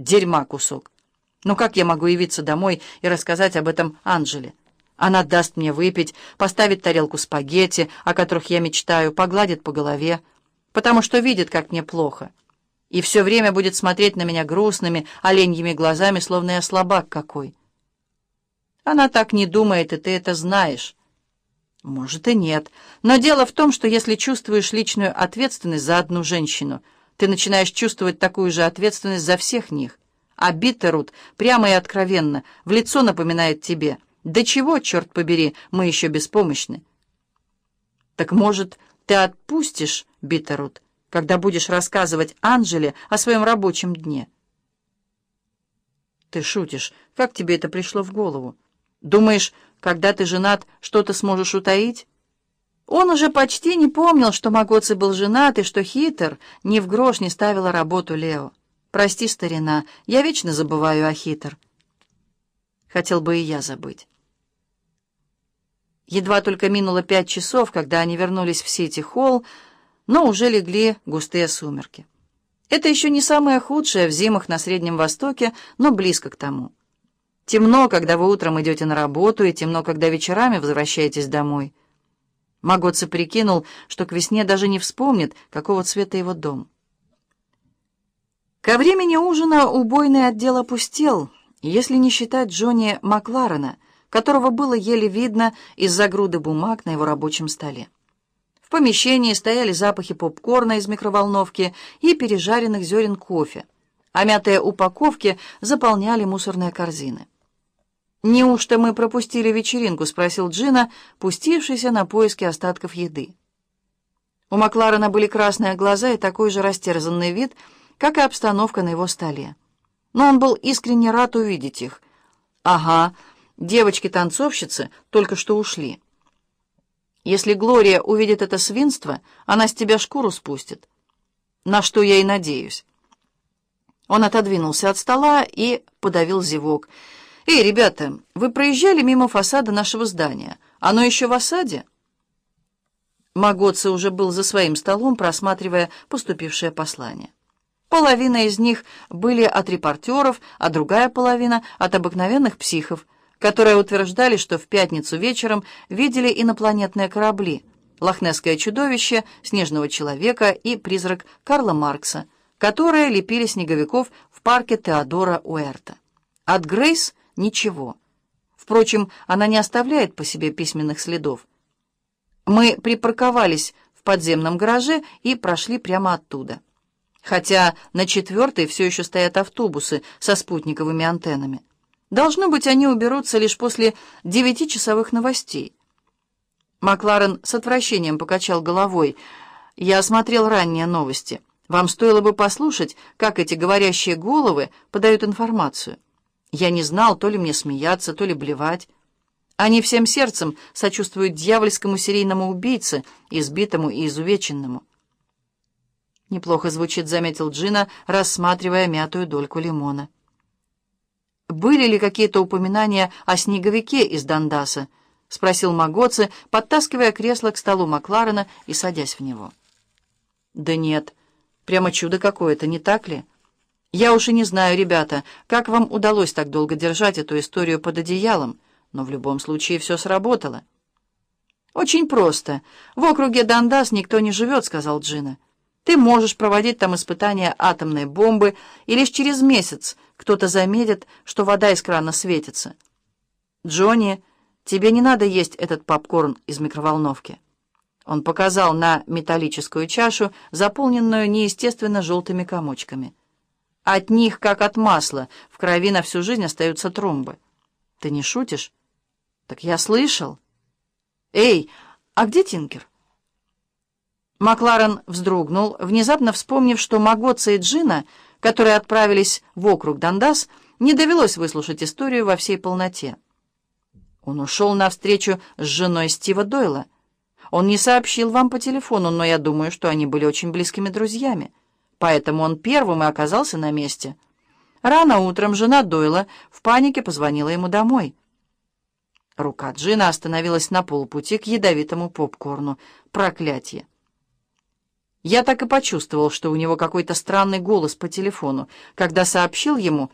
Дерьма кусок. Но как я могу явиться домой и рассказать об этом Анжеле? Она даст мне выпить, поставит тарелку спагетти, о которых я мечтаю, погладит по голове, потому что видит, как мне плохо. И все время будет смотреть на меня грустными, оленьими глазами, словно я слабак какой. Она так не думает, и ты это знаешь. Может и нет. Но дело в том, что если чувствуешь личную ответственность за одну женщину, ты начинаешь чувствовать такую же ответственность за всех них. А Биттерут прямо и откровенно в лицо напоминает тебе — да чего, черт побери, мы еще беспомощны? Так, может, ты отпустишь, Биттерут, когда будешь рассказывать Анжеле о своем рабочем дне? Ты шутишь. Как тебе это пришло в голову? Думаешь, когда ты женат, что-то сможешь утаить? Он уже почти не помнил, что Магоци был женат и что Хитер ни в грош не ставила работу Лео. Прости, старина, я вечно забываю о Хитер. Хотел бы и я забыть. Едва только минуло пять часов, когда они вернулись в Сити-Холл, но уже легли густые сумерки. Это еще не самое худшее в зимах на Среднем Востоке, но близко к тому. Темно, когда вы утром идете на работу, и темно, когда вечерами возвращаетесь домой. Магоци прикинул, что к весне даже не вспомнит, какого цвета его дом. Ко времени ужина убойный отдел опустел, если не считать Джонни Макларена — которого было еле видно из-за груды бумаг на его рабочем столе. В помещении стояли запахи попкорна из микроволновки и пережаренных зерен кофе, а мятые упаковки заполняли мусорные корзины. «Неужто мы пропустили вечеринку?» — спросил Джина, пустившийся на поиски остатков еды. У Макларена были красные глаза и такой же растерзанный вид, как и обстановка на его столе. Но он был искренне рад увидеть их. «Ага», Девочки-танцовщицы только что ушли. Если Глория увидит это свинство, она с тебя шкуру спустит. На что я и надеюсь. Он отодвинулся от стола и подавил зевок. «Эй, ребята, вы проезжали мимо фасада нашего здания. Оно еще в осаде?» Магоци уже был за своим столом, просматривая поступившее послание. Половина из них были от репортеров, а другая половина — от обыкновенных психов — которые утверждали, что в пятницу вечером видели инопланетные корабли, лохнесское чудовище, снежного человека и призрак Карла Маркса, которые лепили снеговиков в парке Теодора Уэрта. От Грейс ничего. Впрочем, она не оставляет по себе письменных следов. Мы припарковались в подземном гараже и прошли прямо оттуда. Хотя на четвертой все еще стоят автобусы со спутниковыми антеннами. Должно быть, они уберутся лишь после девятичасовых новостей. Макларен с отвращением покачал головой. «Я осмотрел ранние новости. Вам стоило бы послушать, как эти говорящие головы подают информацию. Я не знал, то ли мне смеяться, то ли блевать. Они всем сердцем сочувствуют дьявольскому серийному убийце, избитому и изувеченному». «Неплохо звучит», — заметил Джина, рассматривая мятую дольку лимона. «Были ли какие-то упоминания о снеговике из Дандаса?» — спросил Магоци, подтаскивая кресло к столу Макларена и садясь в него. «Да нет, прямо чудо какое-то, не так ли? Я уж и не знаю, ребята, как вам удалось так долго держать эту историю под одеялом, но в любом случае все сработало». «Очень просто. В округе Дандас никто не живет», — сказал Джина. «Ты можешь проводить там испытания атомной бомбы, и лишь через месяц кто-то заметит, что вода из крана светится. «Джонни, тебе не надо есть этот попкорн из микроволновки». Он показал на металлическую чашу, заполненную неестественно желтыми комочками. От них, как от масла, в крови на всю жизнь остаются тромбы. Ты не шутишь? Так я слышал. Эй, а где Тинкер? Макларен вздрогнул, внезапно вспомнив, что Магоца и Джина — которые отправились в округ Дандас, не довелось выслушать историю во всей полноте. Он ушел навстречу с женой Стива Дойла. Он не сообщил вам по телефону, но я думаю, что они были очень близкими друзьями. Поэтому он первым и оказался на месте. Рано утром жена Дойла в панике позвонила ему домой. Рука Джина остановилась на полпути к ядовитому попкорну. Проклятие! Я так и почувствовал, что у него какой-то странный голос по телефону, когда сообщил ему,